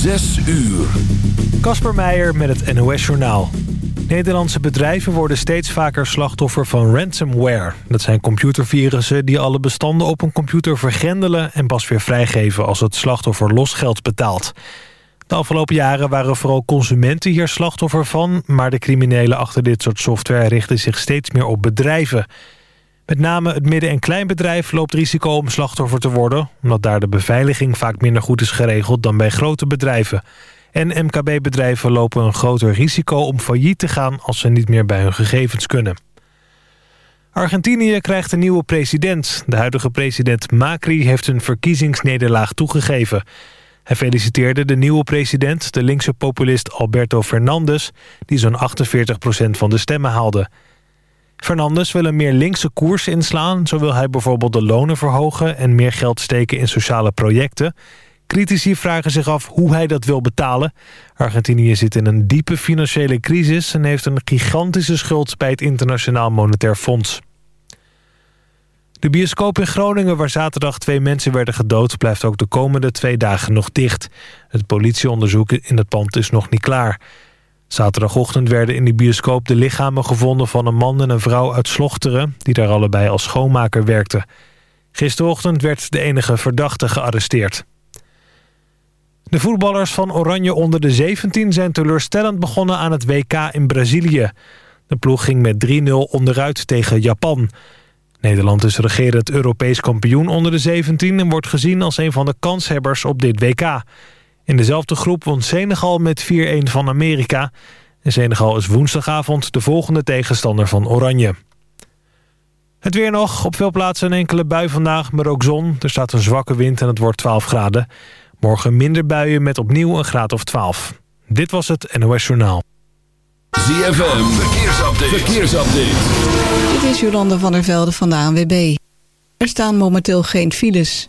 Zes uur. Kasper Meijer met het NOS-journaal. Nederlandse bedrijven worden steeds vaker slachtoffer van ransomware. Dat zijn computervirussen die alle bestanden op een computer vergrendelen... en pas weer vrijgeven als het slachtoffer losgeld betaalt. De afgelopen jaren waren vooral consumenten hier slachtoffer van... maar de criminelen achter dit soort software richten zich steeds meer op bedrijven... Met name het midden- en kleinbedrijf loopt risico om slachtoffer te worden... omdat daar de beveiliging vaak minder goed is geregeld dan bij grote bedrijven. En MKB-bedrijven lopen een groter risico om failliet te gaan... als ze niet meer bij hun gegevens kunnen. Argentinië krijgt een nieuwe president. De huidige president Macri heeft een verkiezingsnederlaag toegegeven. Hij feliciteerde de nieuwe president, de linkse populist Alberto Fernandez... die zo'n 48% van de stemmen haalde... Fernandes wil een meer linkse koers inslaan. Zo wil hij bijvoorbeeld de lonen verhogen... en meer geld steken in sociale projecten. Critici vragen zich af hoe hij dat wil betalen. Argentinië zit in een diepe financiële crisis... en heeft een gigantische schuld bij het Internationaal Monetair Fonds. De bioscoop in Groningen, waar zaterdag twee mensen werden gedood... blijft ook de komende twee dagen nog dicht. Het politieonderzoek in het pand is nog niet klaar... Zaterdagochtend werden in de bioscoop de lichamen gevonden van een man en een vrouw uit Slochteren... die daar allebei als schoonmaker werkten. Gisterochtend werd de enige verdachte gearresteerd. De voetballers van Oranje onder de 17 zijn teleurstellend begonnen aan het WK in Brazilië. De ploeg ging met 3-0 onderuit tegen Japan. Nederland is regerend Europees kampioen onder de 17... en wordt gezien als een van de kanshebbers op dit WK... In dezelfde groep won Senegal met 4-1 van Amerika. En Senegal is woensdagavond de volgende tegenstander van Oranje. Het weer nog. Op veel plaatsen een enkele bui vandaag, maar ook zon. Er staat een zwakke wind en het wordt 12 graden. Morgen minder buien met opnieuw een graad of 12. Dit was het NOS Journaal. ZFM, verkeersupdate. verkeersupdate. Dit is Jolanda van der Velde van de ANWB. Er staan momenteel geen files.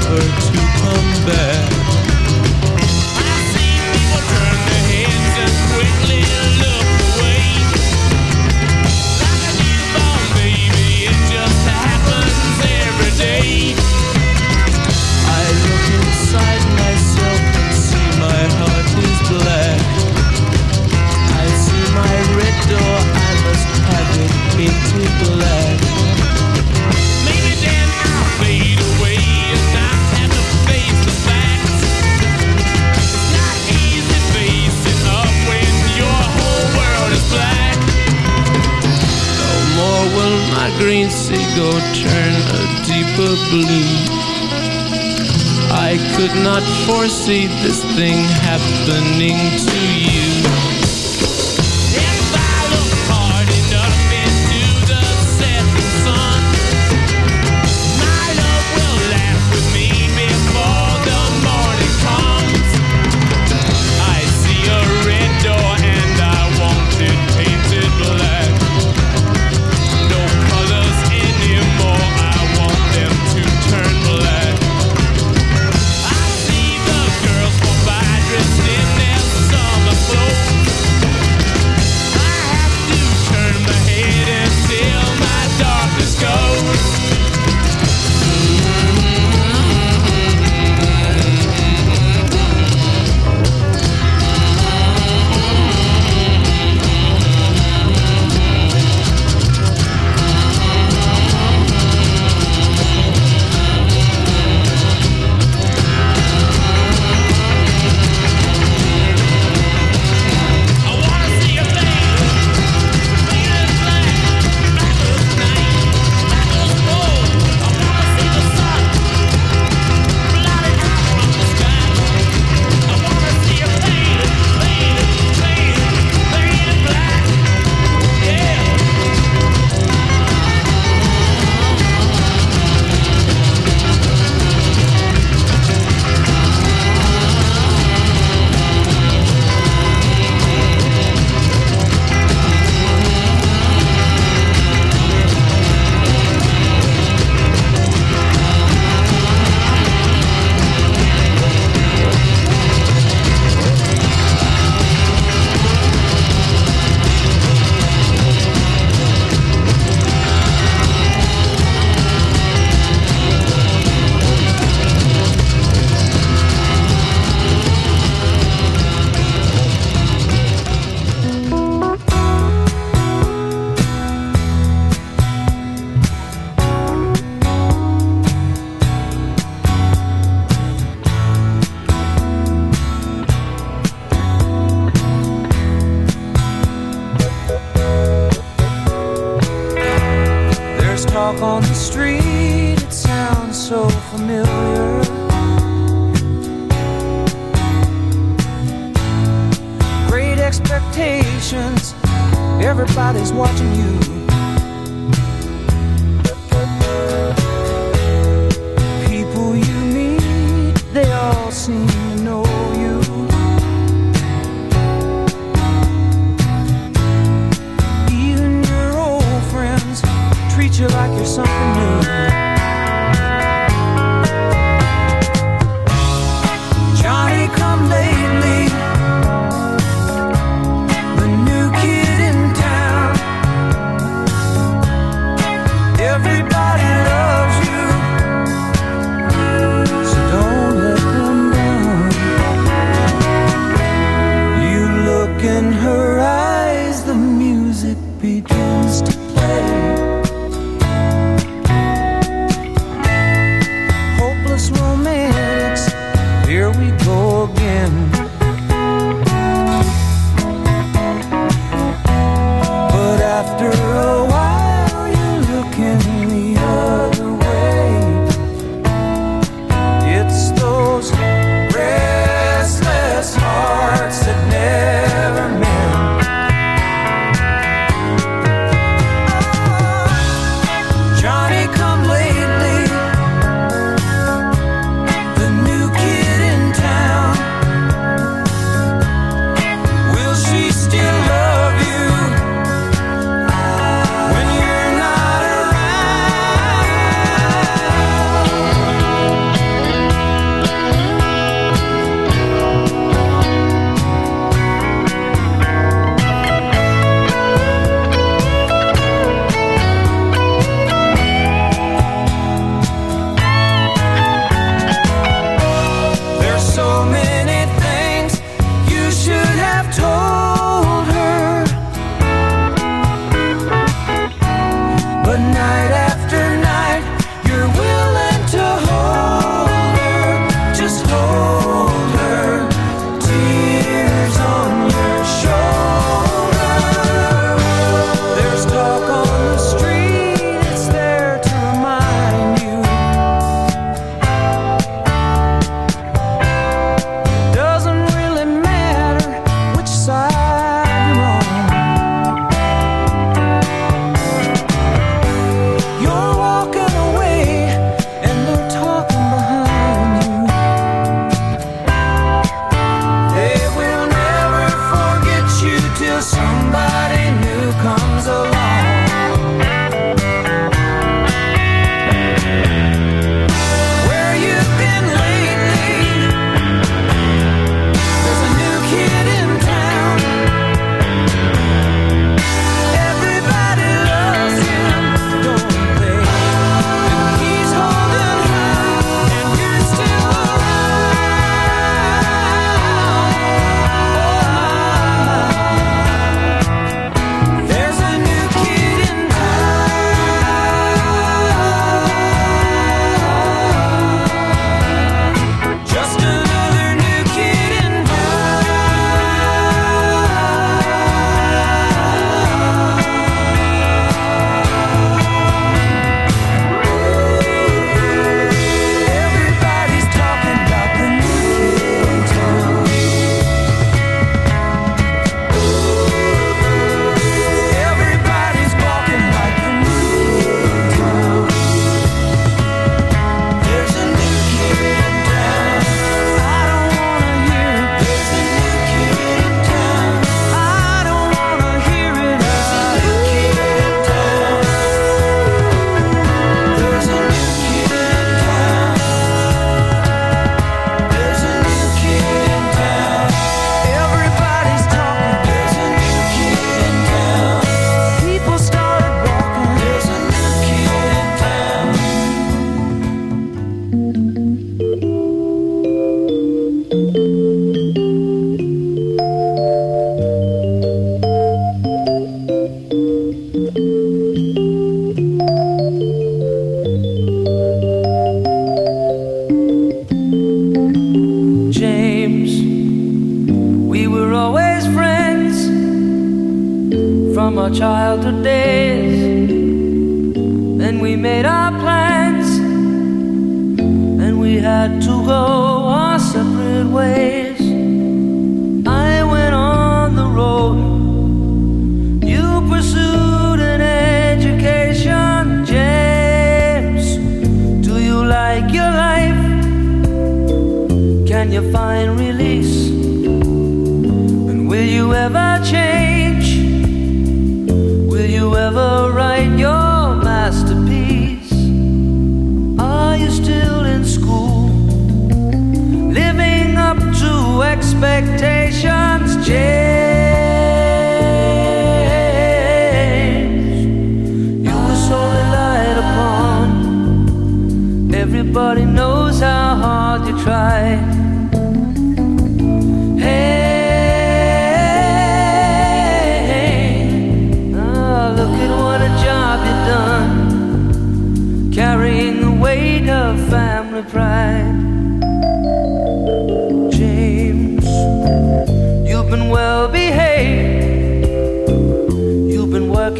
never to come back. Opening.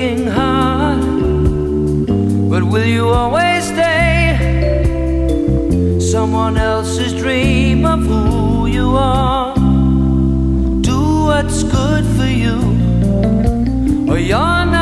getting hard, but will you always stay? Someone else's dream of who you are. Do what's good for you, or you're not.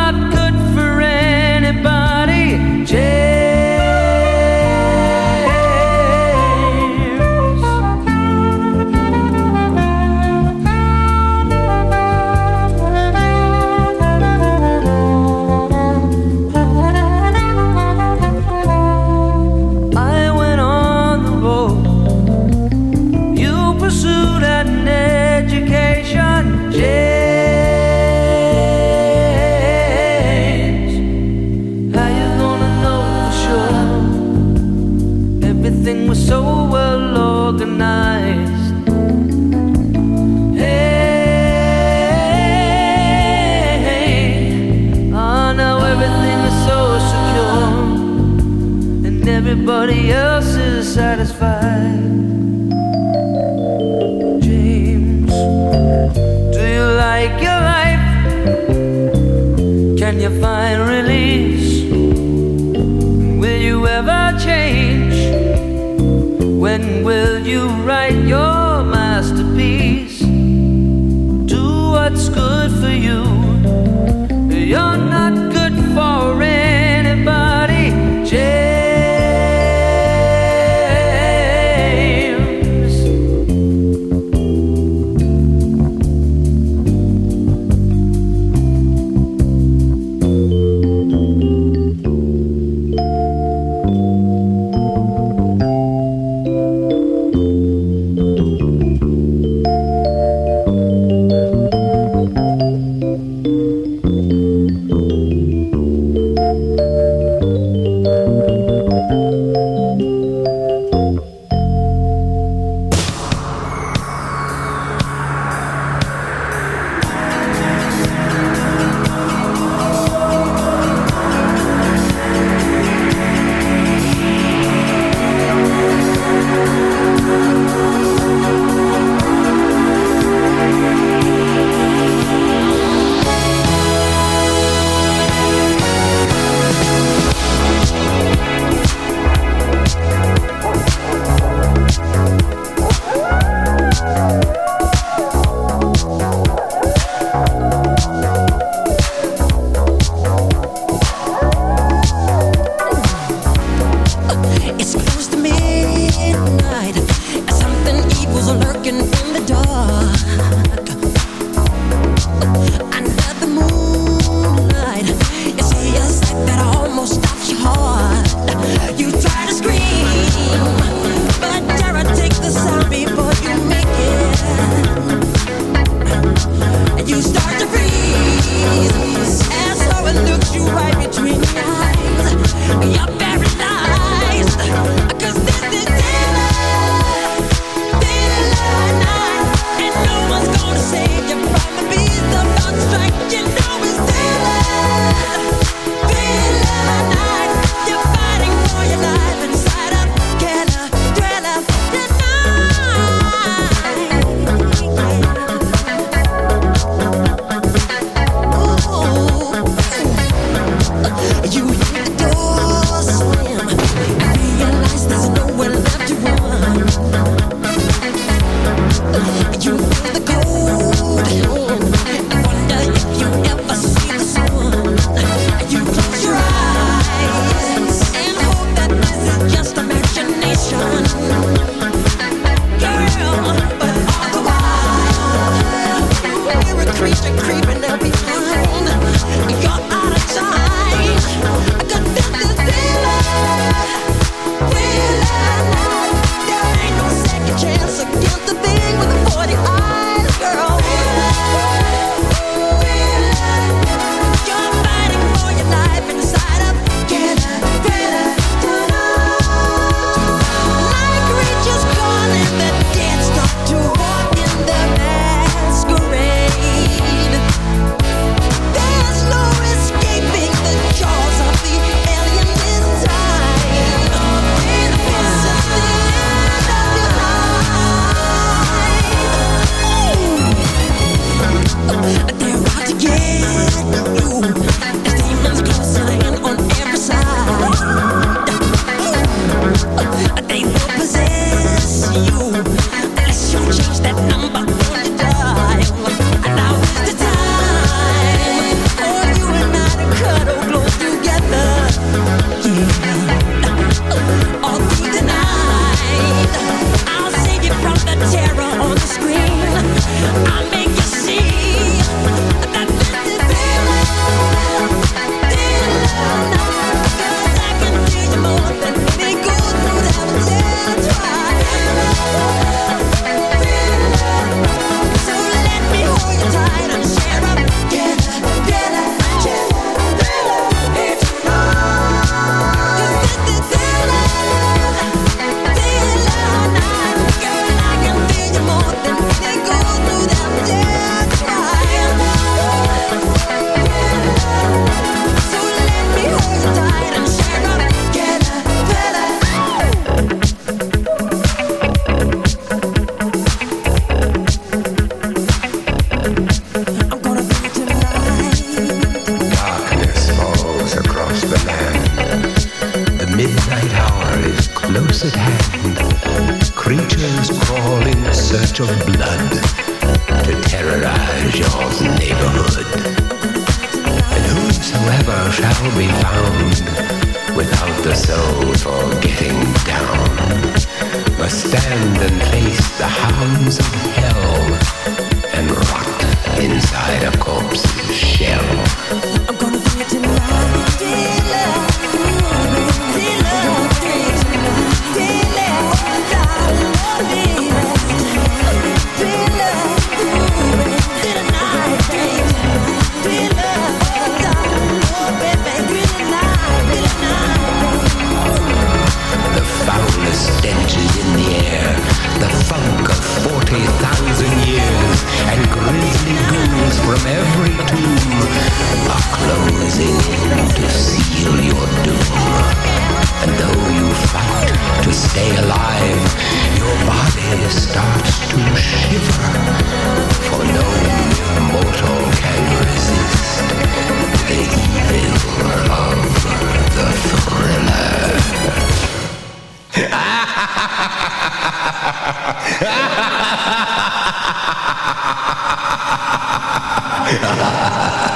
ハハハハ。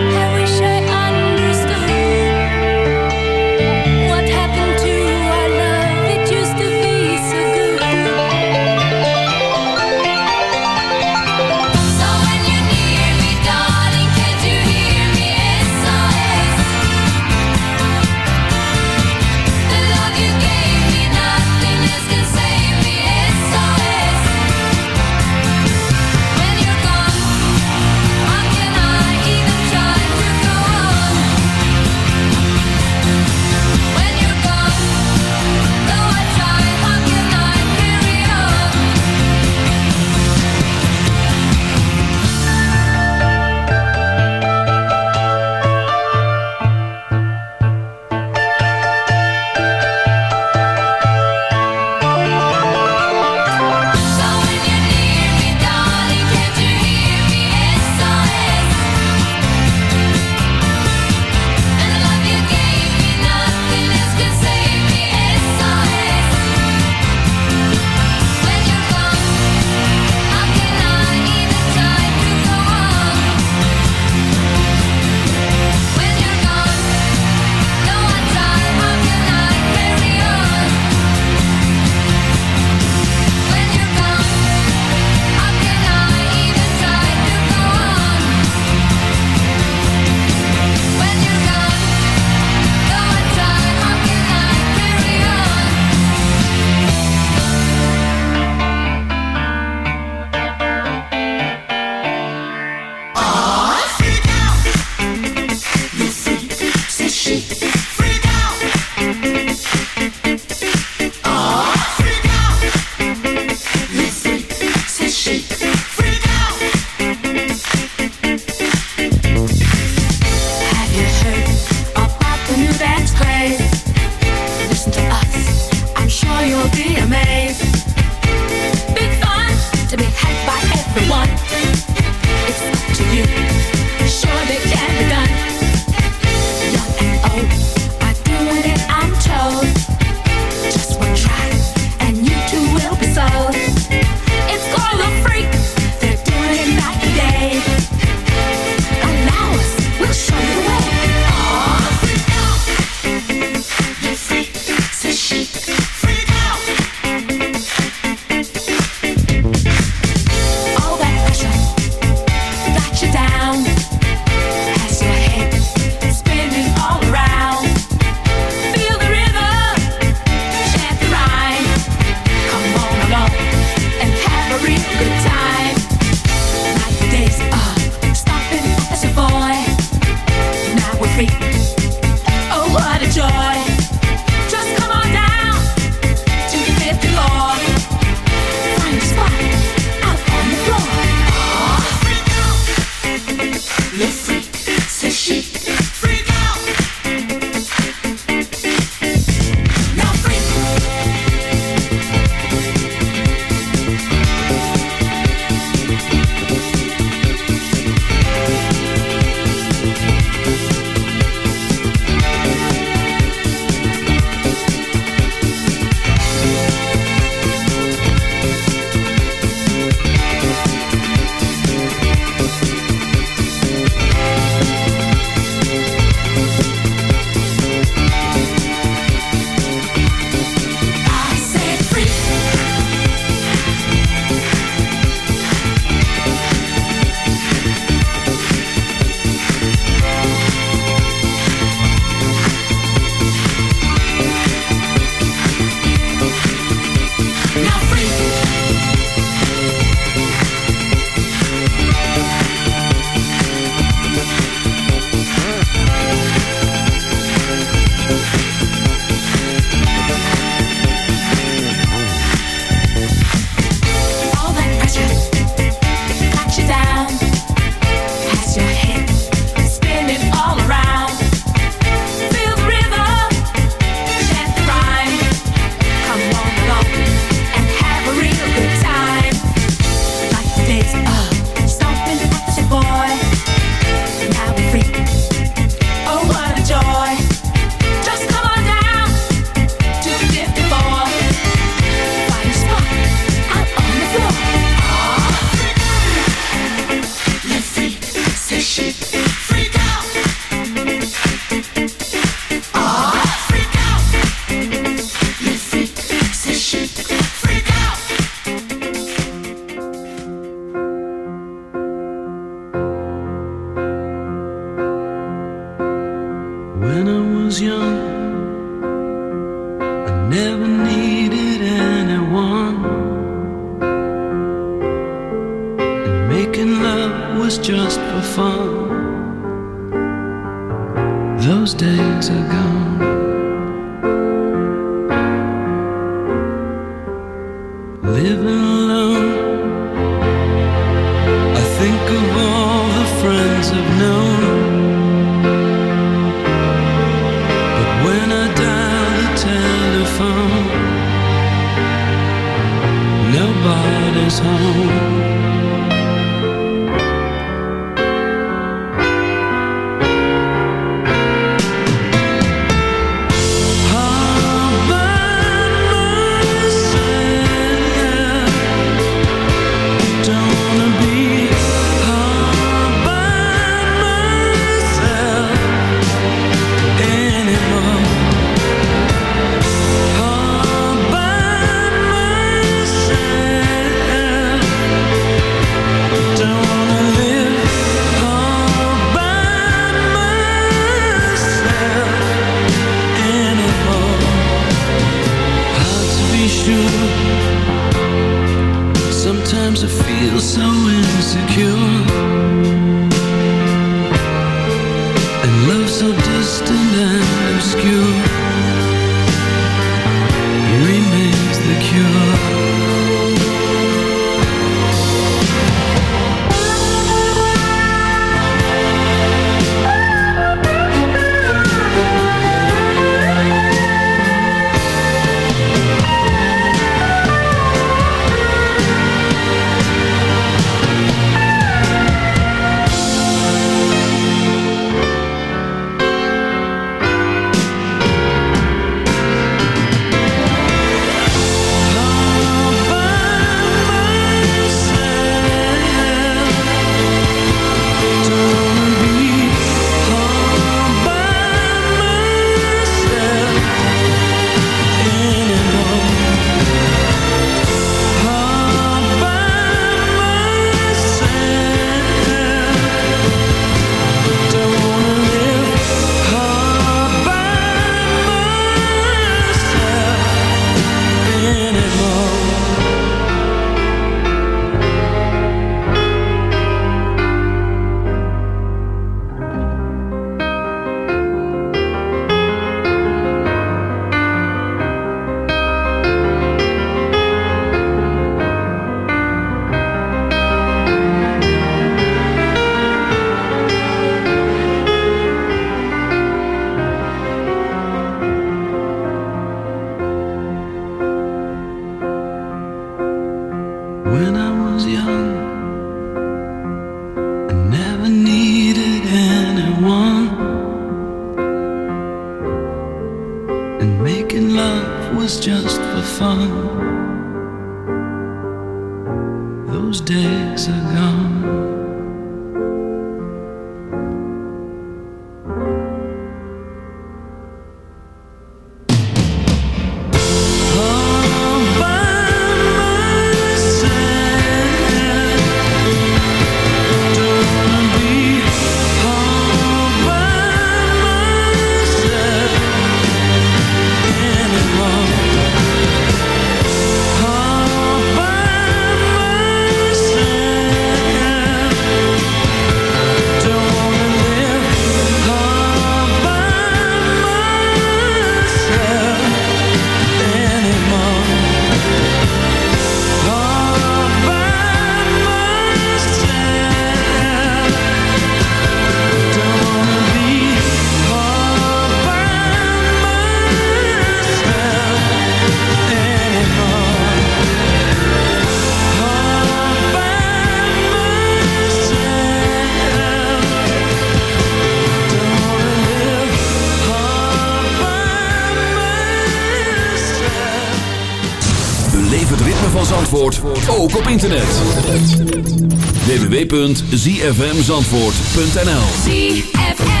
www.zfmzandvoort.nl